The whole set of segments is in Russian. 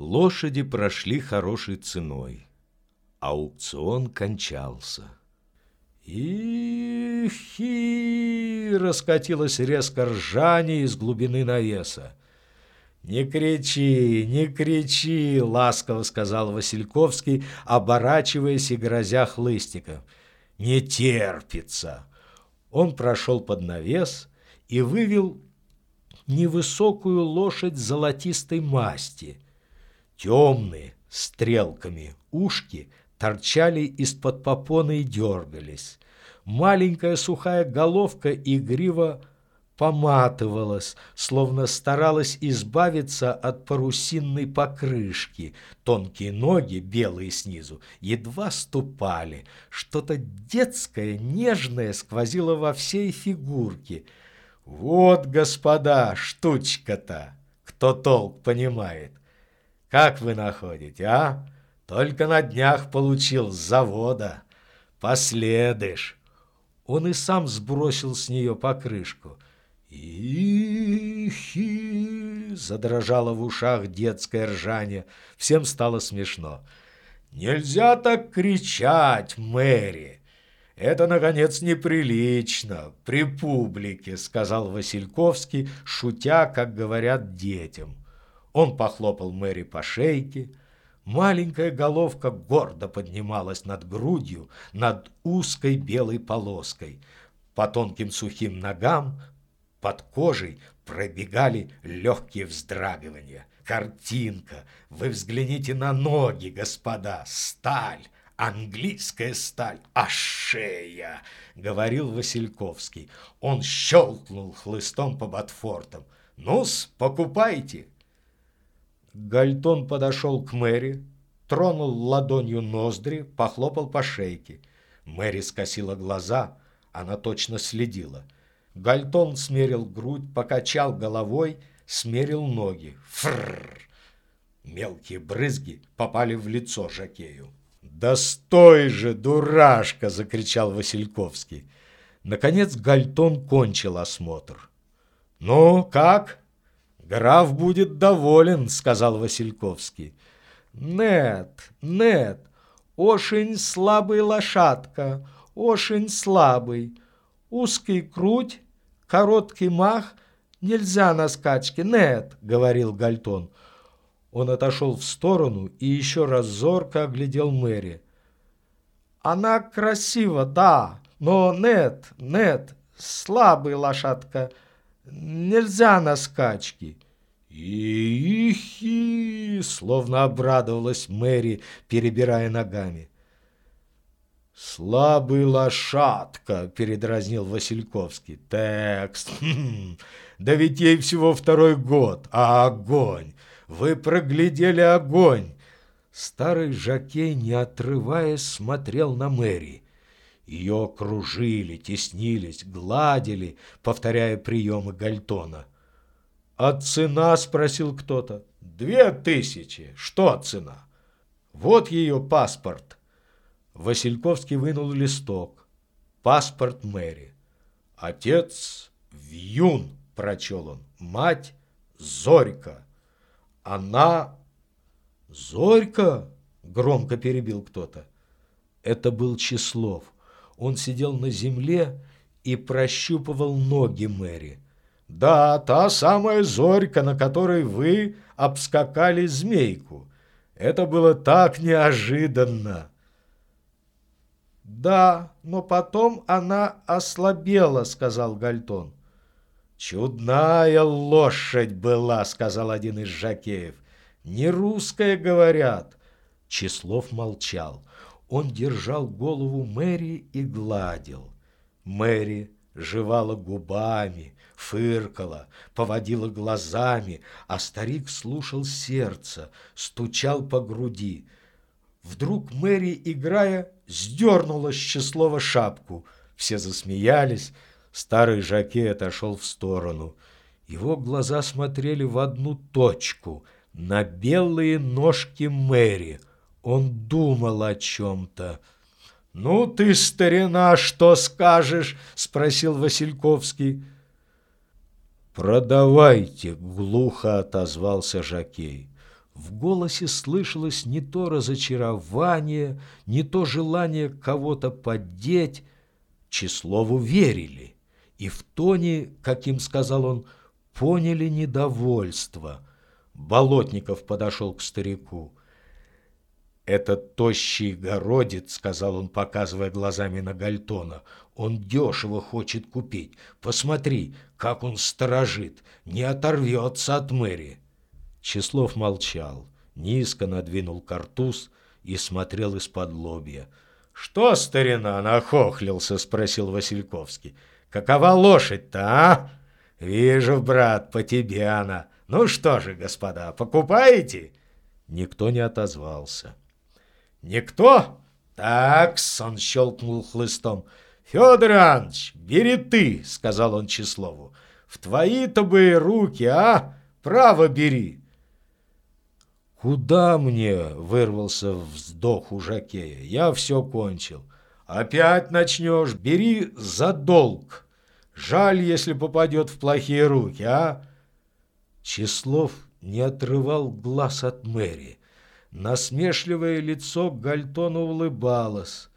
Лошади прошли хорошей ценой. Аукцион кончался. «Ихи!» — раскатилось резко ржание из глубины навеса. «Не кричи, не кричи!» — ласково сказал Васильковский, оборачиваясь и грозя хлыстиком. «Не терпится!» Он прошел под навес и вывел невысокую лошадь золотистой масти. Темные, стрелками, ушки торчали из-под попоны и дергались. Маленькая сухая головка игриво поматывалась, словно старалась избавиться от парусинной покрышки. Тонкие ноги, белые снизу, едва ступали. Что-то детское, нежное сквозило во всей фигурке. Вот, господа, штучка-то, кто толк понимает. Как вы находите, а? Только на днях получил с завода. Последыш. Он и сам сбросил с нее покрышку. «Ихи!» — задрожало в ушах детское ржание. Всем стало смешно. «Нельзя так кричать, Мэри! Это, наконец, неприлично при публике», — сказал Васильковский, шутя, как говорят детям. Он похлопал Мэри по шейке. Маленькая головка гордо поднималась над грудью, над узкой белой полоской. По тонким сухим ногам под кожей пробегали легкие вздрагивания. Картинка! Вы взгляните на ноги, господа! Сталь! английская сталь, а шея, — говорил Васильковский. Он щелкнул хлыстом по ботфортам. Ну-с, покупайте. Гальтон подошел к Мэри, тронул ладонью ноздри, похлопал по шейке. Мэри скосила глаза, она точно следила — Гальтон смерил грудь, покачал головой, смерил ноги. Фрррр! Мелкие брызги попали в лицо Жакею. «Да стой же, дурашка!» — закричал Васильковский. Наконец Гальтон кончил осмотр. «Ну, как?» «Граф будет доволен», — сказал Васильковский. «Нет, нет, очень слабый лошадка, очень слабый. Узкий грудь, короткий мах, нельзя на скачке, нет, говорил Гальтон. Он отошел в сторону и еще раз зорко оглядел Мэри. Она красива, да, но нет, нет, слабый лошадка, нельзя на скачки. «Ихи!» — словно обрадовалась Мэри, перебирая ногами. «Слабый лошадка», — передразнил Васильковский. «Текст. Хм, да ведь ей всего второй год. А огонь! Вы проглядели огонь!» Старый жакей, не отрываясь, смотрел на Мэри. Ее окружили, теснились, гладили, повторяя приемы Гальтона. «А цена?» — спросил кто-то. «Две тысячи. Что цена?» «Вот ее паспорт». Васильковский вынул листок. Паспорт Мэри. Отец Вьюн, прочел он. Мать Зорька. Она... Зорька? Громко перебил кто-то. Это был Числов. Он сидел на земле и прощупывал ноги Мэри. «Да, та самая Зорька, на которой вы обскакали змейку. Это было так неожиданно!» «Да, но потом она ослабела», — сказал Гальтон. «Чудная лошадь была», — сказал один из жакеев. «Не русская, говорят». Числов молчал. Он держал голову Мэри и гладил. Мэри жевала губами, фыркала, поводила глазами, а старик слушал сердце, стучал по груди. Вдруг Мэри, играя, сдернула с Числова шапку. Все засмеялись. Старый Жаке отошел в сторону. Его глаза смотрели в одну точку, на белые ножки Мэри. Он думал о чем-то. «Ну ты, старина, что скажешь?» — спросил Васильковский. «Продавайте», — глухо отозвался Жакей. В голосе слышалось не то разочарование, не то желание кого-то поддеть. Числову верили, и в тоне, каким сказал он, поняли недовольство. Болотников подошел к старику. «Этот тощий городец», — сказал он, показывая глазами на Гальтона, — «он дешево хочет купить. Посмотри, как он сторожит, не оторвется от мэри». Числов молчал, низко надвинул картуз и смотрел из-под лобья. «Что, старина, нахохлился?» — спросил Васильковский. «Какова лошадь-то, а? Вижу, брат, по тебе она. Ну что же, господа, покупаете?» Никто не отозвался. «Никто? Так-с!» — он щелкнул хлыстом. «Федор Иванович, бери ты!» — сказал он Числову. «В твои-то бы руки, а? Право бери!» «Куда мне?» — вырвался вздох у Жакея. «Я все кончил». «Опять начнешь? Бери за долг. Жаль, если попадет в плохие руки, а?» Числов не отрывал глаз от Мэри. Насмешливое лицо Гальтона улыбалось.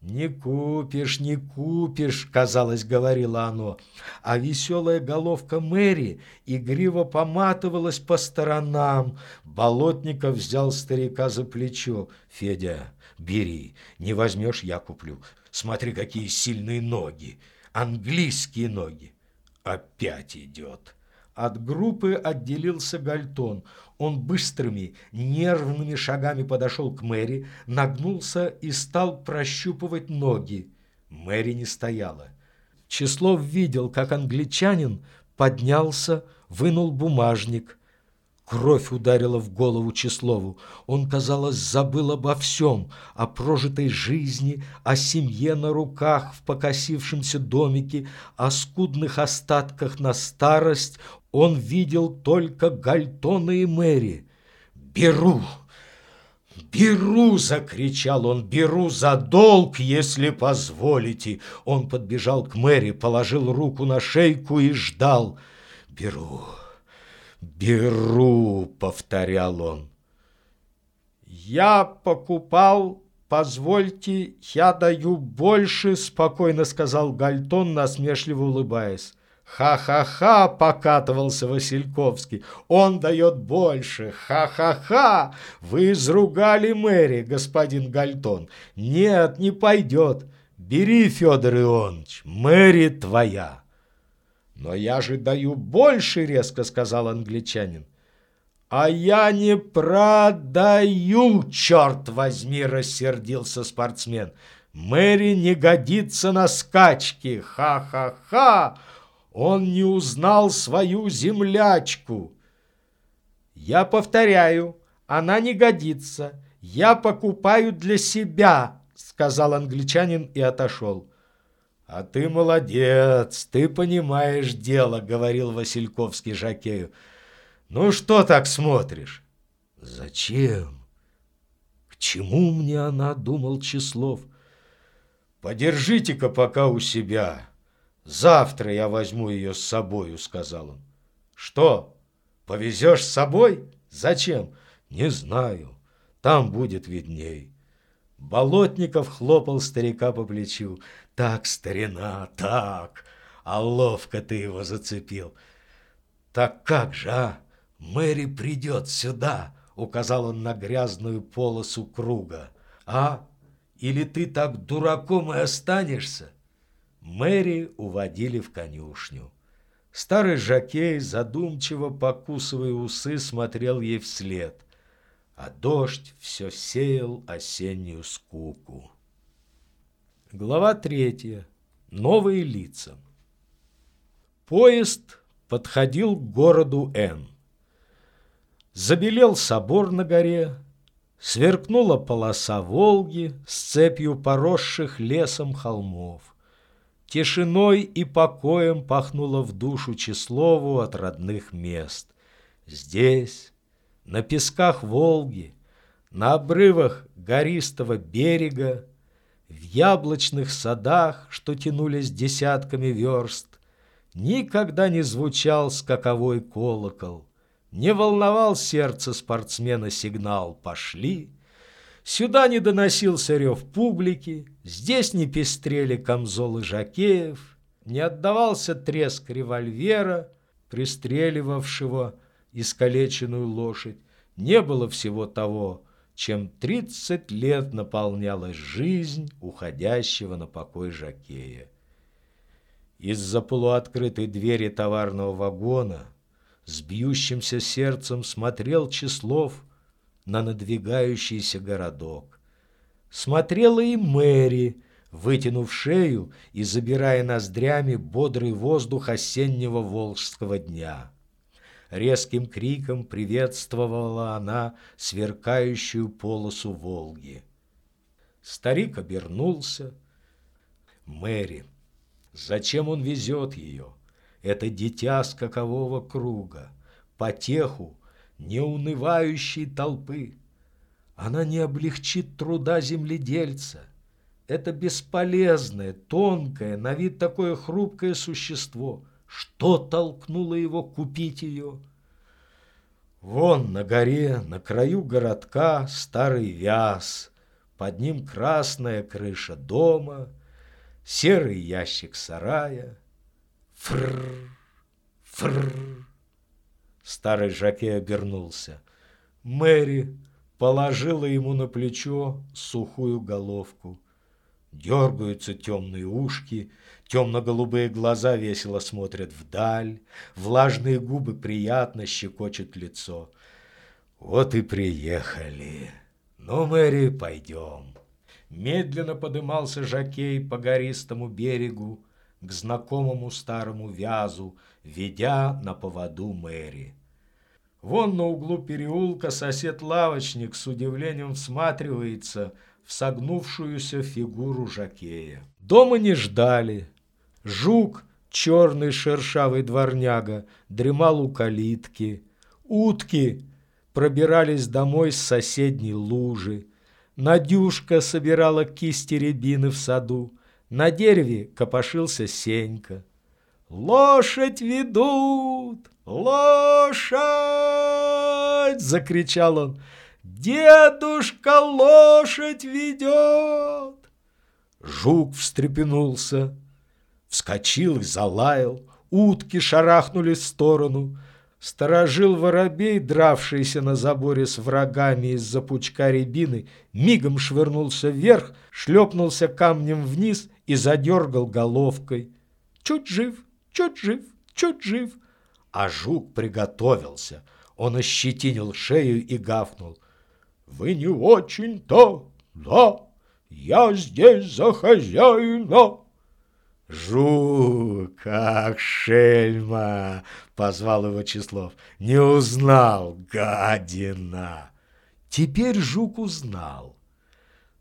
«Не купишь, не купишь», — казалось, говорило оно, а веселая головка Мэри игриво поматывалась по сторонам. Болотников взял старика за плечо. «Федя, бери, не возьмешь, я куплю. Смотри, какие сильные ноги, английские ноги». «Опять идет». От группы отделился Гальтон. Он быстрыми, нервными шагами подошел к Мэри, нагнулся и стал прощупывать ноги. Мэри не стояла. Числов видел, как англичанин поднялся, вынул бумажник. Кровь ударила в голову Числову. Он, казалось, забыл обо всем, о прожитой жизни, о семье на руках в покосившемся домике, о скудных остатках на старость. Он видел только Гальтона и Мэри. «Беру! Беру!» — закричал он. «Беру за долг, если позволите!» Он подбежал к Мэри, положил руку на шейку и ждал. «Беру!» «Беру», — повторял он. «Я покупал, позвольте, я даю больше», — спокойно сказал Гальтон, насмешливо улыбаясь. «Ха-ха-ха!» — покатывался Васильковский. «Он дает больше! Ха-ха-ха! Вы изругали Мэри, господин Гальтон! Нет, не пойдет! Бери, Федор Ионович, Мэри твоя!» «Но я же даю больше!» — резко сказал англичанин. «А я не продаю, черт возьми!» — рассердился спортсмен. «Мэри не годится на скачки! Ха-ха-ха! Он не узнал свою землячку!» «Я повторяю, она не годится. Я покупаю для себя!» — сказал англичанин и отошел. «А ты молодец, ты понимаешь дело», — говорил Васильковский Жакею. «Ну что так смотришь?» «Зачем? К чему мне она?» — думал Числов. «Подержите-ка пока у себя. Завтра я возьму ее с собою», — сказал он. «Что, повезешь с собой? Зачем? Не знаю. Там будет видней». Болотников хлопал старика по плечу. «Так, старина, так! А ловко ты его зацепил!» «Так как же, а? Мэри придет сюда!» Указал он на грязную полосу круга. «А? Или ты так дураком и останешься?» Мэри уводили в конюшню. Старый жакей, задумчиво покусывая усы, смотрел ей вслед – а дождь все сеял осеннюю скуку. Глава третья. Новые лица. Поезд подходил к городу Н. Забелел собор на горе, сверкнула полоса Волги с цепью поросших лесом холмов. Тишиной и покоем пахнуло в душу Числову от родных мест. Здесь, на песках Волги, на обрывах гористого берега, в яблочных садах, что тянулись десятками верст, никогда не звучал скаковой колокол. Не волновал сердце спортсмена сигнал «пошли». Сюда не доносился рев публики, здесь не пестрели камзолы жакеев, не отдавался треск револьвера, пристреливавшего искалеченную лошадь. Не было всего того, чем тридцать лет наполнялась жизнь уходящего на покой жакея. Из-за полуоткрытой двери товарного вагона с бьющимся сердцем смотрел Числов на надвигающийся городок. Смотрела и Мэри, вытянув шею и забирая ноздрями бодрый воздух осеннего волжского дня. Резким криком приветствовала она сверкающую полосу Волги. Старик обернулся. Мэри Зачем он везет ее? Это дитя скакового круга, потеху неунывающей толпы. Она не облегчит труда земледельца. Это бесполезное, тонкое, на вид такое хрупкое существо. Что толкнуло его купить ее? Вон на горе, на краю городка, старый вяз. Под ним красная крыша дома — серый ящик сарая. Фрррр, фрррр. Старый Жаке обернулся. Мэри положила ему на плечо сухую головку. Дергаются темные ушки, темно-голубые глаза весело смотрят вдаль, влажные губы приятно щекочут лицо. Вот и приехали. Ну, Мэри, пойдем. Медленно подымался Жакей по гористому берегу к знакомому старому вязу, ведя на поводу Мэри. Вон на углу переулка сосед-лавочник с удивлением всматривается в согнувшуюся фигуру Жакея. Дома не ждали. Жук, черный шершавый дворняга, дремал у калитки. Утки пробирались домой с соседней лужи. Надюшка собирала кисти рябины в саду. На дереве копошился Сенька. «Лошадь ведут! Лошадь!» — закричал он. «Дедушка лошадь ведет!» Жук встрепенулся, вскочил и залаял. Утки шарахнули в сторону — Сторожил воробей, дравшийся на заборе с врагами из-за пучка рябины, мигом швырнулся вверх, шлепнулся камнем вниз и задергал головкой. Чуть жив, чуть жив, чуть жив. А жук приготовился. Он ощетинил шею и гавкнул. «Вы не очень-то, да? Я здесь за хозяина!» «Жук, как шельма!» — позвал его Числов. «Не узнал, гадина!» Теперь Жук узнал.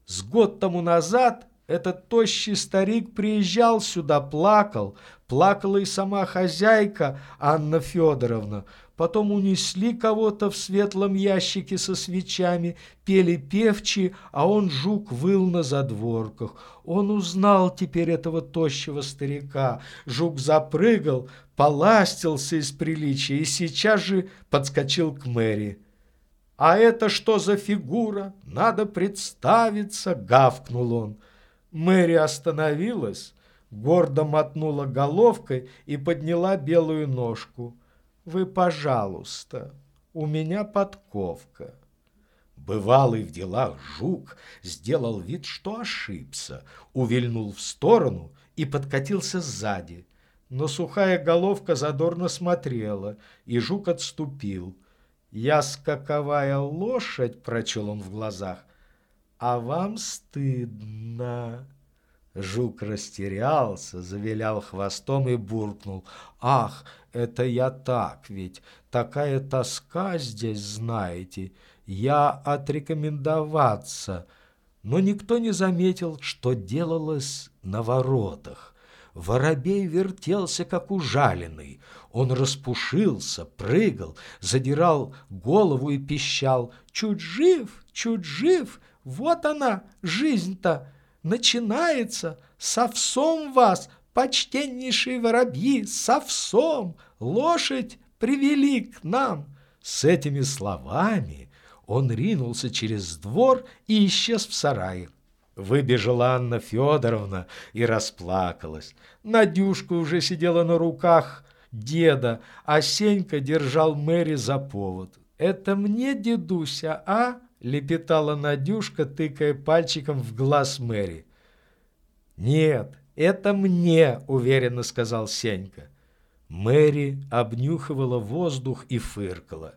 С год тому назад этот тощий старик приезжал сюда, плакал. Плакала и сама хозяйка Анна Федоровна. Потом унесли кого-то в светлом ящике со свечами, пели певчи, а он, жук, выл на задворках. Он узнал теперь этого тощего старика. Жук запрыгал, поластился из приличия и сейчас же подскочил к Мэри. «А это что за фигура? Надо представиться!» — гавкнул он. Мэри остановилась, гордо мотнула головкой и подняла белую ножку. Вы, пожалуйста, у меня подковка. Бывалый в делах жук сделал вид, что ошибся, увильнул в сторону и подкатился сзади. Но сухая головка задорно смотрела, и жук отступил. «Я скаковая лошадь», — прочел он в глазах, — «а вам стыдно». Жук растерялся, завилял хвостом и буркнул. «Ах, это я так ведь! Такая тоска здесь, знаете! Я отрекомендоваться!» Но никто не заметил, что делалось на воротах. Воробей вертелся, как ужаленный. Он распушился, прыгал, задирал голову и пищал. «Чуть жив, чуть жив! Вот она, жизнь-то!» начинается с овсом вас, почтеннейшие воробьи, с овсом. Лошадь привели к нам. С этими словами он ринулся через двор и исчез в сарае. Выбежала Анна Федоровна и расплакалась. Надюшка уже сидела на руках деда, а Сенька держал Мэри за повод. «Это мне, дедуся, а?» — лепетала Надюшка, тыкая пальчиком в глаз Мэри. «Нет, это мне», — уверенно сказал Сенька. Мэри обнюхивала воздух и фыркала.